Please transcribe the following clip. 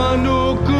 Manukku